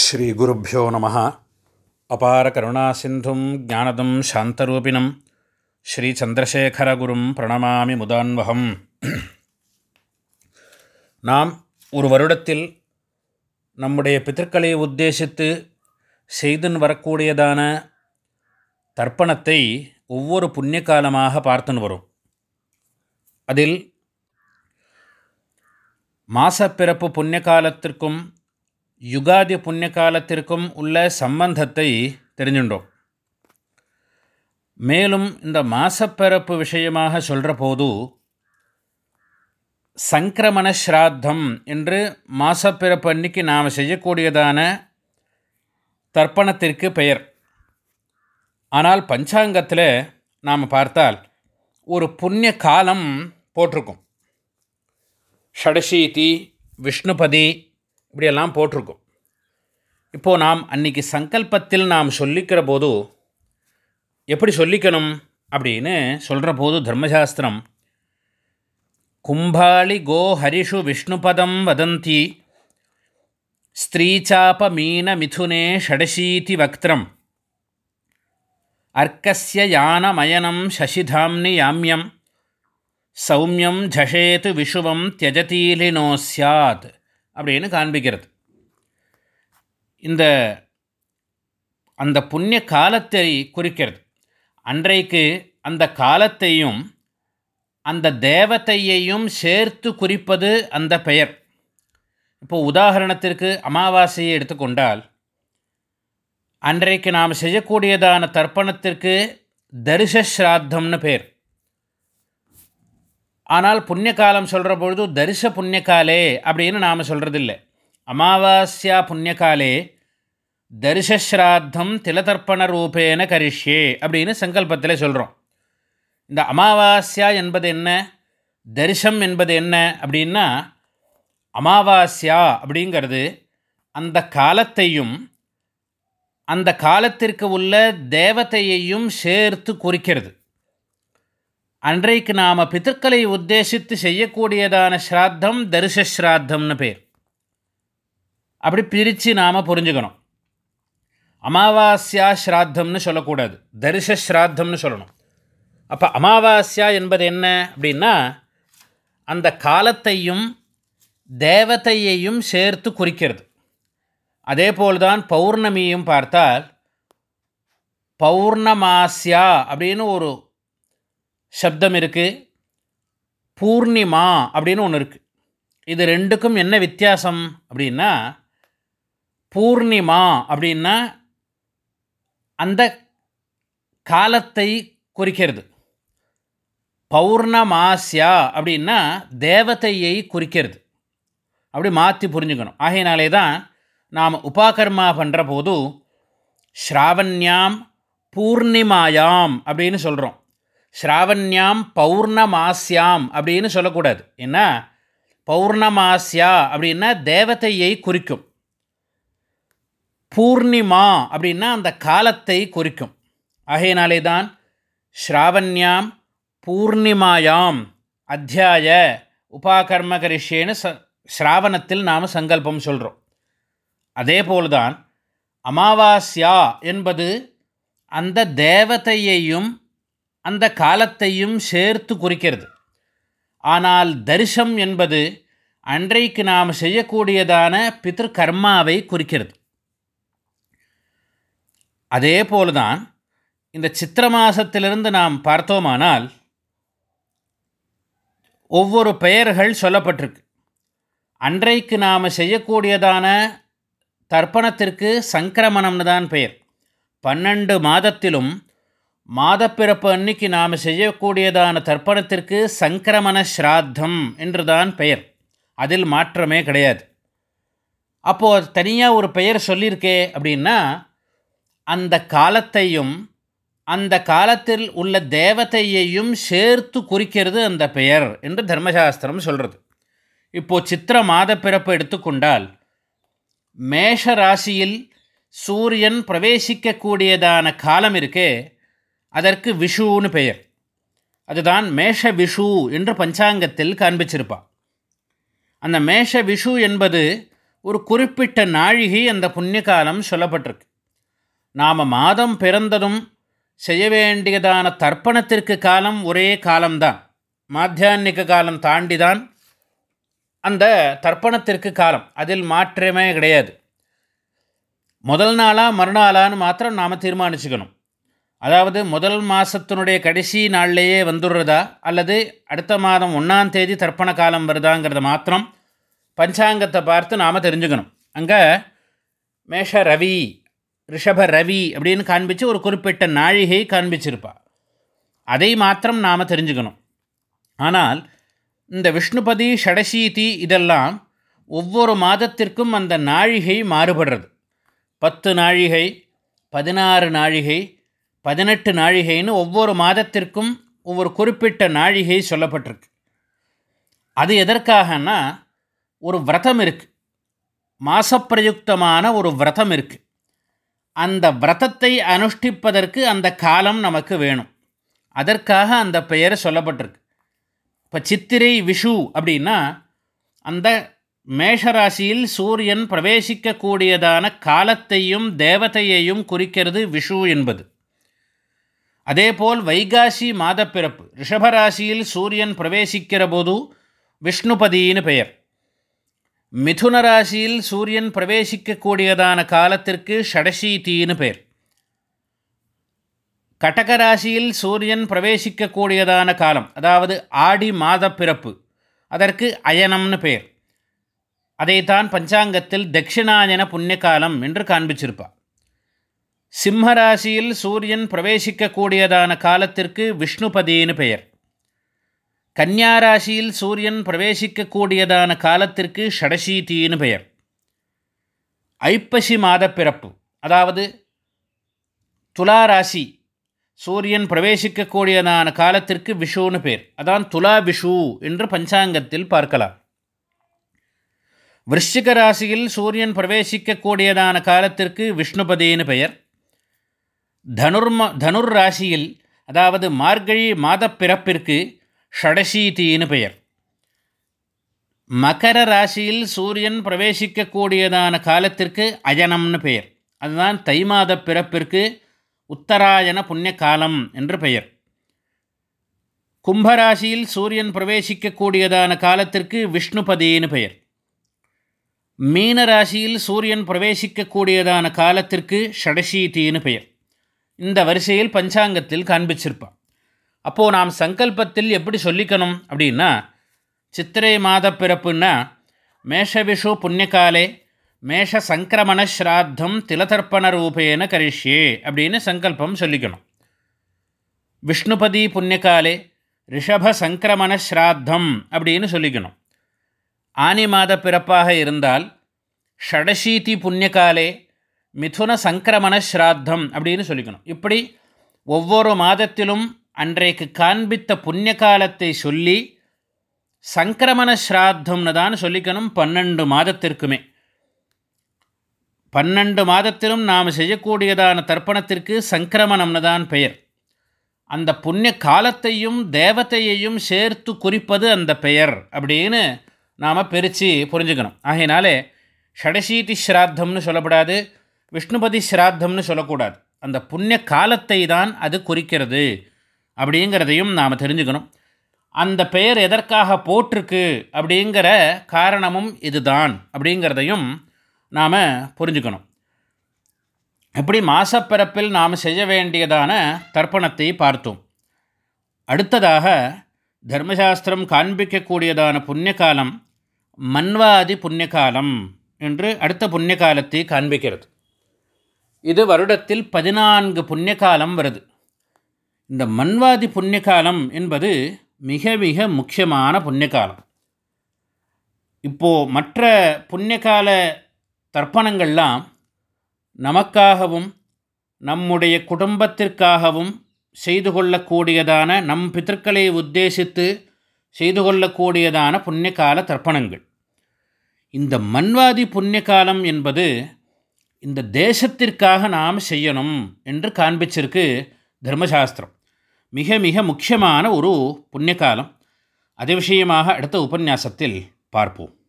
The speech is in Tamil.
ஸ்ரீகுருப்போ நம அபார கருணாசிந்தும் ஜானதம் சாந்தரூபிணம். ஸ்ரீ சந்திரசேகரகுரும் பிரணமாமி முதான்வகம். நாம் ஒரு வருடத்தில் நம்முடைய பித்தர்களை உத்தேசித்து செய்துன் வரக்கூடியதான தர்ப்பணத்தை ஒவ்வொரு புண்ணிய காலமாக பார்த்துன்னு வரும். அதில் மாசப்பிறப்பு புண்ணிய காலத்திற்கும் யுகாதி புண்ணிய காலத்திற்கும் உள்ள சம்பந்தத்தை தெரிஞ்சுட்டோம் மேலும் இந்த மாசப்பிறப்பு விஷயமாக சொல்கிற போது சங்கிரமண ஸ்ராத்தம் என்று மாசப்பிறப்பு அன்னைக்கு நாம் செய்யக்கூடியதான தர்ப்பணத்திற்கு பெயர். ஆனால் பஞ்சாங்கத்தில் நாம் பார்த்தால் ஒரு புண்ணிய காலம் போட்டிருக்கும். ஷடசீதி விஷ்ணுபதி இப்படியெல்லாம் போட்டிருக்கும். இப்போது நாம் அன்றைக்கி சங்கல்பத்தில் நாம் சொல்லிக்கிற போது எப்படி சொல்லிக்கணும் அப்படின்னு சொல்கிற போது தர்மசாஸ்திரம் கும்பாளி கோ ஹரிஷு விஷ்ணுபதம் வதந்தி ஸ்திரீச்சாப மீன மிதுனே ஷடசீதி வக்திரம் அர்க்கஸ்ய யானமயனம் சசிதாம்னி யாமியம் சௌமியம் ஜஷேத்து விஷுவம் தியஜதீலினோ சியாத் அப்படின்னு காண்பிக்கிறது. இந்த அந்த புண்ணிய காலத்தை குறிக்கிறது. அன்றைக்கு அந்த காலத்தையும் அந்த தேவத்தையையும் சேர்த்து குறிப்பது அந்த பெயர். இப்போது உதாரணத்திற்கு அமாவாசையை எடுத்துக்கொண்டால் அன்றைக்கு நாம் செய்யக்கூடியதான தர்ப்பணத்திற்கு தரிசஸ்ராத்தம்னு பேர். ஆனால் புண்ணிய காலம் சொல்கிற பொழுது தரிச புண்ணியகாலே அப்படின்னு நாம் சொல்கிறதில்லை அமாவாஸ்யா புண்ணியகாலே தரிசஸ்ராத்தம் திலதர்ப்பண ரூபேன கரிஷ்யே அப்படின்னு சங்கல்பத்தில் சொல்கிறோம் இந்த அமாவாஸ்யா என்பது என்ன? தரிசம் என்பது என்ன அப்படின்னா அமாவாஸ்யா அப்படிங்கிறது அந்த காலத்தையும் அந்த காலத்திற்கு உள்ள தேவதையையும் சேர்த்து குறிக்கிறது. அன்றைக்கு நாம் பித்தர்களை உத்தேசித்து செய்யக்கூடியதான ஸ்ராத்தம் தரிசஸ்ராத்தம்னு பேர். அப்படி பிரித்து நாம் புரிஞ்சுக்கணும். அமாவாஸ்யா ஸ்ராத்தம்னு சொல்லக்கூடாது. தரிசஸ்ராத்தம்னு சொல்லணும். அப்போ அமாவாஸ்யா என்பது என்ன அப்படின்னா அந்த காலத்தையும் தேவதையையும் சேர்த்து குறிக்கிறது. அதே போல்தான் பௌர்ணமியும் பார்த்தால் பௌர்ணமாஸ்யா அப்படின்னு ஒரு சப்தம் இருக்குது பூர்ணிமா அப்படின்னு ஒன்று இருக்குது இது ரெண்டுக்கும் என்ன வித்தியாசம் அப்படின்னா பூர்ணிமா அப்படின்னா அந்த காலத்தை குறிக்கிறது. பௌர்ணமாஸ்யா அப்படின்னா தேவதையை குறிக்கிறது. அப்படி மாற்றி புரிஞ்சுக்கணும். ஆகையினாலே தான் நாம் உபாகர்மா பண்ணுற போது ஸ்ராவண்யாம் பூர்ணிமாயாம் அப்படின்னு சொல்கிறோம் ஸ்ராவண்யாம் பௌர்ணமாஸ்யாம் அப்படின்னு சொல்லக்கூடாது. என்ன? பௌர்ணமாஸ்யா அப்படின்னா தேவதையை குறிக்கும். பூர்ணிமா அப்படின்னா அந்த காலத்தை குறிக்கும். ஆகையினாலே தான் ஸ்ராவண்யாம் பூர்ணிமாயாம் அத்தியாய உபாகர்ம கரிஷேன்னு ச ஸ்ராவணத்தில் நாம் சங்கல்பம் சொல்கிறோம் அதே போல்தான் அமாவாஸ்யா என்பது அந்த தேவதையையும் அந்த காலத்தையும் சேர்த்து குறிக்கிறது. ஆனால் தரிசம் என்பது அன்றைக்கு நாம் செய்யக்கூடியதான பித்ரு கர்மாவை குறிக்கிறது. அதே போல்தான் இந்த சித்திர மாதத்திலிருந்து நாம் பார்த்தோமானால் ஒவ்வொரு பெயர்கள் சொல்லப்பட்டிருக்கு. அன்றைக்கு நாம் செய்யக்கூடியதான தர்ப்பணத்திற்கு சங்கிரமணம்னு தான் பெயர். பன்னெண்டு மாதத்திலும் மாதப்பிறப்பு அன்னைக்கு நாம் செய்யக்கூடியதான தர்ப்பணத்திற்கு சங்கிரமண ஸ்ராத்தம் என்று தான் பெயர். அதில் மாற்றமே கிடையாது. அப்போது தனியாக ஒரு பெயர் சொல்லியிருக்கே அப்படின்னா அந்த காலத்தையும் அந்த காலத்தில் உள்ள தேவதையையும் சேர்த்து குறிக்கிறது அந்த பெயர் என்று தர்மசாஸ்திரம் சொல்கிறது இப்போது சித்திர மாதப்பிறப்பு எடுத்துக்கொண்டால் மேஷ ராசியில் சூரியன் பிரவேசிக்கக்கூடியதான காலம் இருக்கே அதற்கு விஷுன்னு பெயர். அதுதான் மேஷ விஷு என்று பஞ்சாங்கத்தில் காண்பிச்சிருப்பாள் அந்த மேஷ விஷு என்பது ஒரு குறிப்பிட்ட நாழிகை அந்த புண்ணிய காலம் சொல்லப்பட்டிருக்கு. நாம் மாதம் பிறந்ததும் செய்ய வேண்டியதான தர்ப்பணத்திற்கு காலம் ஒரே காலம்தான். மாத்தியானிக காலம் தாண்டி தான் அந்த தர்ப்பணத்திற்கு காலம். அதில் மாற்றமே கிடையாது. முதல் நாளாக மறுநாளான்னு மாத்திரம் நாம் தீர்மானிச்சுக்கணும். அதாவது முதல் மாதத்தினுடைய கடைசி நாள்லேயே வந்துடுறதா? அல்லது அடுத்த மாதம் ஒன்றாம் தேதி தர்ப்பண காலம் வருதாங்கிறத மாத்திரம் பஞ்சாங்கத்தை பார்த்து நாம் தெரிஞ்சுக்கணும். அங்கே மேஷ ரவி ரிஷப ரவி அப்படின்னு காண்பித்து ஒரு குறிப்பிட்ட நாழிகை காண்பிச்சிருப்பா. அதை மாத்திரம் நாம் தெரிஞ்சுக்கணும். ஆனால் இந்த விஷ்ணுபதி ஷடசீதி இதெல்லாம் ஒவ்வொரு மாதத்திற்கும் அந்த நாழிகை மாறுபடுறது. பத்து நாழிகை பதினாறு நாழிகை பதினெட்டு நாழிகைன்னு ஒவ்வொரு மாதத்திற்கும் ஒவ்வொரு குறிப்பிட்ட நாழிகை சொல்லப்பட்டிருக்கு. அது எதற்காகனா ஒரு விரதம் இருக்குது மாசப்பிரயுக்தமான ஒரு விரதம் இருக்குது அந்த விரதத்தை அனுஷ்டிப்பதற்கு அந்த காலம் நமக்கு வேணும். அதற்காக அந்த பெயர் சொல்லப்பட்டிருக்கு. இப்போ சித்திரை விஷு அப்படின்னா அந்த மேஷராசியில் சூரியன் பிரவேசிக்கக்கூடியதான காலத்தையும் தேவதையையும் குறிக்கிறது விஷு என்பது. அதேபோல் வைகாசி மாதப்பிறப்பு ரிஷபராசியில் சூரியன் பிரவேசிக்கிற போது விஷ்ணுபதின்னு பெயர். மிதுன ராசியில் சூரியன் பிரவேசிக்கக்கூடியதான காலத்திற்கு ஷடசீத்தின்னு பெயர். கடகராசியில் சூரியன் பிரவேசிக்கக்கூடியதான காலம் அதாவது ஆடி மாத பிறப்பு அதற்கு அயனம்னு பெயர். அதைத்தான் பஞ்சாங்கத்தில் தட்சிணாயன புண்ணியகாலம் என்று காண்பிச்சிருப்பார். சிம்மராசியில் சூரியன் பிரவேசிக்கக்கூடியதான காலத்திற்கு விஷ்ணுபதின்னு பெயர். கன்னியாராசியில் சூரியன் பிரவேசிக்கக்கூடியதான காலத்திற்கு ஷடசீதின்னு பெயர். ஐப்பசி மாத பிறப்பு அதாவது துலா ராசி சூரியன் பிரவேசிக்கக்கூடியதான காலத்திற்கு விஷுன்னு பேர் அதான் துலா விஷு என்று பஞ்சாங்கத்தில் பார்க்கலாம். விருஷிக ராசியில் சூரியன் பிரவேசிக்கக்கூடியதான காலத்திற்கு விஷ்ணுபதின்னு பெயர். தனுர்ம தனுர் ராசியில் அதாவது மார்கழி மாதப் பிறப்பிற்கு ஷடசீத்தின்னு பெயர். மகர ராசியில் சூரியன் பிரவேசிக்கக்கூடியதான காலத்திற்கு அயனம்னு பெயர். அதுதான் தை மாத பிறப்பிற்கு உத்தராயண புண்ணிய காலம் என்று பெயர். கும்பராசியில் சூரியன் பிரவேசிக்கக்கூடியதான காலத்திற்கு விஷ்ணுபதின்னு பெயர். மீன ராசியில் சூரியன் பிரவேசிக்கக்கூடியதான காலத்திற்கு ஷடசீதின்னு பெயர். இந்த வரிசையில் பஞ்சாங்கத்தில் காண்பிச்சிருப்பான். அப்போது நாம் சங்கல்பத்தில் எப்படி சொல்லிக்கணும் அப்படின்னா சித்திரை மாத பிறப்புன்னா மேஷவிஷு புண்ணியகாலே மேஷ சங்கிரமண ஸ்ராத்தம் திலதர்ப்பண ரூபேன கரிஷ்யே அப்படின்னு சங்கல்பம் சொல்லிக்கணும். விஷ்ணுபதி புண்ணியகாலே ரிஷப சங்கிரமண ஸ்ராத்தம் அப்படின்னு சொல்லிக்கணும். ஆனி மாத பிறப்பாக இருந்தால் ஷடசீதி புண்ணியகாலே மிதுன சங்கிரமண ஸ்ராத்தம் அப்படின்னு சொல்லிக்கணும். இப்படி ஒவ்வொரு மாதத்திலும் அன்றைக்கு காண்பித்த புண்ணிய காலத்தை சொல்லி சங்கிரமண ஸ்ராத்தம்னு தான் சொல்லிக்கணும் பன்னெண்டு மாதத்திற்குமே. பன்னெண்டு மாதத்திலும் நாம் செய்யக்கூடியதான தர்ப்பணத்திற்கு சங்கிரமணம்னு தான் பெயர். அந்த புண்ணிய காலத்தையும் தேவத்தையையும் சேர்த்து குறிப்பது அந்த பெயர் அப்படின்னு நாம் பிரித்து புரிஞ்சுக்கணும். ஆகையினாலே ஷடசீதி ஸ்ராத்தம்னு சொல்லப்படாது. விஷ்ணுபதி ஸ்ராத்தம்னு சொல்லக்கூடாது. அந்த புண்ணிய காலத்தை தான் அது குறிக்கிறது அப்படிங்கிறதையும் நாம் தெரிஞ்சுக்கணும். அந்த பெயர் எதற்காக போட்டிருக்கு அப்படிங்கிற காரணமும் இதுதான் அப்படிங்கிறதையும் நாம் புரிஞ்சுக்கணும். எப்படி மாசப்பிறப்பில் நாம் செய்ய வேண்டியதான தர்ப்பணத்தை பார்த்தோம். அடுத்ததாக தர்மசாஸ்திரம் காண்பிக்கக்கூடியதான புண்ணியகாலம் மன்வாதி புண்ணியகாலம் என்று அடுத்த புண்ணியகாலத்தை காண்பிக்கிறது. இது வருடத்தில் பதினான்கு புண்ணியகாலம் வருது. இந்த மன்வாதி புண்ணியகாலம் என்பது மிக மிக முக்கியமான புண்ணியகாலம். இப்போது மற்ற புண்ணியகால தர்ப்பணங்கள்லாம் நமக்காகவும் நம்முடைய குடும்பத்திற்காகவும் செய்து கொள்ளக்கூடியதான நம் பித்தர்களை உத்தேசித்து செய்து கொள்ளக்கூடியதான புண்ணியகால தர்ப்பணங்கள். இந்த மன்வாதி புண்ணியகாலம் என்பது இந்த தேசத்திற்காக நாம் செய்யணும் என்று காண்பிச்சிருக்கு தர்மசாஸ்திரம். மிக மிக முக்கியமான ஒரு புண்ணியகாலம். அது விஷயமாக அடுத்த உபன்யாசத்தில் பார்ப்போம்.